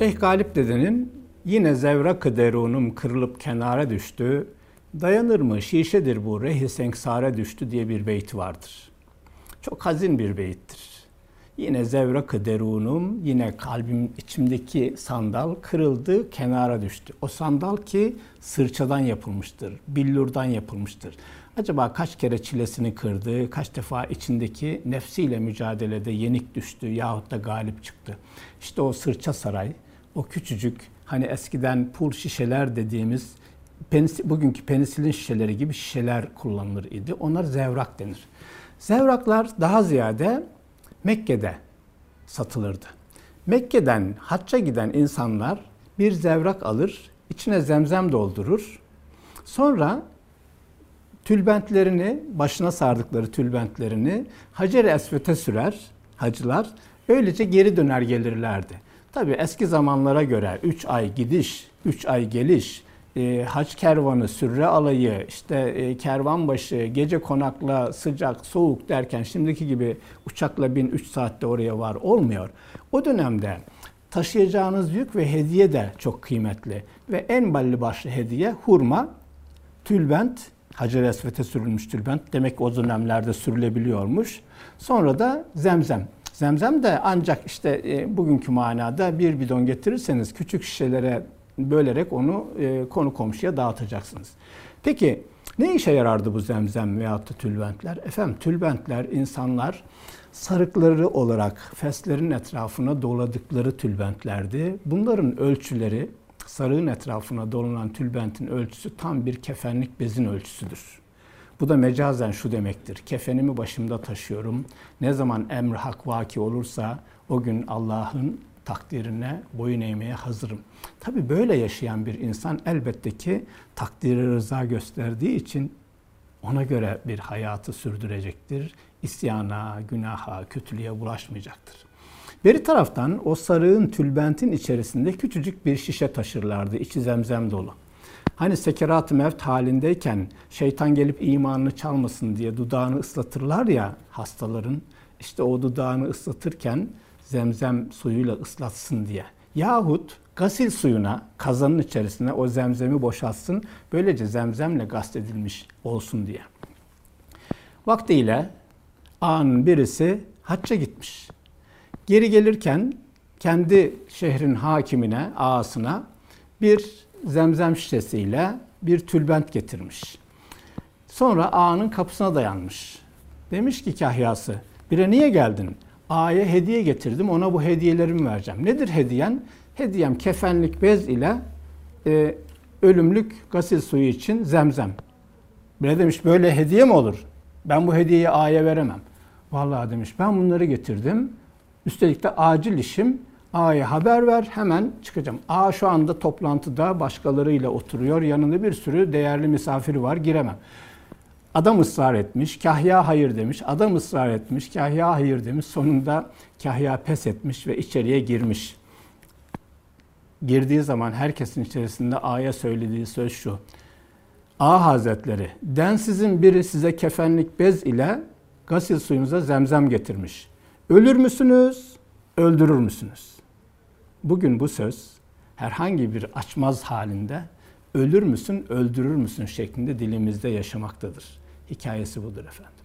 Şeyh Galip dedenin yine zevrak-ı derunum kırılıp kenara düştü, dayanır mı şişedir bu rehi senksare düştü diye bir beyt vardır. Çok hazin bir beyittir. Yine zevrak-ı derunum, yine kalbim içimdeki sandal kırıldı, kenara düştü. O sandal ki sırçadan yapılmıştır, billurdan yapılmıştır. Acaba kaç kere çilesini kırdı, kaç defa içindeki nefsiyle mücadelede yenik düştü yahut da galip çıktı. İşte o sırça saray, o küçücük hani eskiden pul şişeler dediğimiz bugünkü penisilin şişeleri gibi şişeler kullanılır idi. Onlar zevrak denir. Zevraklar daha ziyade Mekke'de satılırdı. Mekke'den hacca giden insanlar bir zevrak alır, içine zemzem doldurur. Sonra tülbentlerini, başına sardıkları tülbentlerini Hacer-i Esvet'e sürer hacılar. Öylece geri döner gelirlerdi. Tabi eski zamanlara göre 3 ay gidiş, 3 ay geliş, e, hac kervanı, sürre alayı, işte e, kervanbaşı, gece konakla, sıcak, soğuk derken şimdiki gibi uçakla bin 3 saatte oraya var olmuyor. O dönemde taşıyacağınız yük ve hediye de çok kıymetli. Ve en belli başlı hediye hurma, tülbent, Hacer Esvet'e sürülmüş tülbent. Demek ki o dönemlerde sürülebiliyormuş. Sonra da zemzem. Zemzem de ancak işte e, bugünkü manada bir bidon getirirseniz küçük şişelere bölerek onu e, konu komşuya dağıtacaksınız. Peki ne işe yarardı bu zemzem veyahut da tülbentler? Efendim tülbentler insanlar sarıkları olarak feslerin etrafına doladıkları tülbentlerdi. Bunların ölçüleri sarığın etrafına dolanan tülbentin ölçüsü tam bir kefenlik bezin ölçüsüdür. Bu da mecazen şu demektir. Kefenimi başımda taşıyorum. Ne zaman emr hak vaki olursa o gün Allah'ın takdirine boyun eğmeye hazırım. Tabi böyle yaşayan bir insan elbette ki takdiri rıza gösterdiği için ona göre bir hayatı sürdürecektir. İsyana, günaha, kötülüğe bulaşmayacaktır. Beri taraftan o sarığın tülbentin içerisinde küçücük bir şişe taşırlardı. içi zemzem dolu. Hani sekerat-ı mevt halindeyken şeytan gelip imanını çalmasın diye dudağını ıslatırlar ya hastaların. İşte o dudağını ıslatırken zemzem suyuyla ıslatsın diye. Yahut gasil suyuna kazanın içerisine o zemzemi boşaltsın. Böylece zemzemle gastedilmiş olsun diye. Vaktiyle ağanın birisi hacca gitmiş. Geri gelirken kendi şehrin hakimine, ağasına bir zemzem şişesiyle bir tülbent getirmiş. Sonra ağanın kapısına dayanmış. Demiş ki kahyası, bire niye geldin? Ağaya hediye getirdim, ona bu hediyelerimi vereceğim. Nedir hediyen? Hediyem kefenlik bez ile e, ölümlük gasil suyu için zemzem. Bire demiş böyle hediye mi olur? Ben bu hediyeyi ağaya veremem. Vallahi demiş ben bunları getirdim. Üstelik de acil işim A'ya haber ver hemen çıkacağım. A şu anda toplantıda başkalarıyla oturuyor. Yanında bir sürü değerli misafiri var giremem. Adam ısrar etmiş, Kahya hayır demiş. Adam ısrar etmiş, Kahya hayır demiş. Sonunda Kahya pes etmiş ve içeriye girmiş. Girdiği zaman herkesin içerisinde A'ya söylediği söz şu. A Hazretleri, densizin biri size kefenlik bez ile gasil suyunuza zemzem getirmiş. Ölür müsünüz, öldürür müsünüz? Bugün bu söz herhangi bir açmaz halinde ölür müsün, öldürür müsün şeklinde dilimizde yaşamaktadır. Hikayesi budur efendim.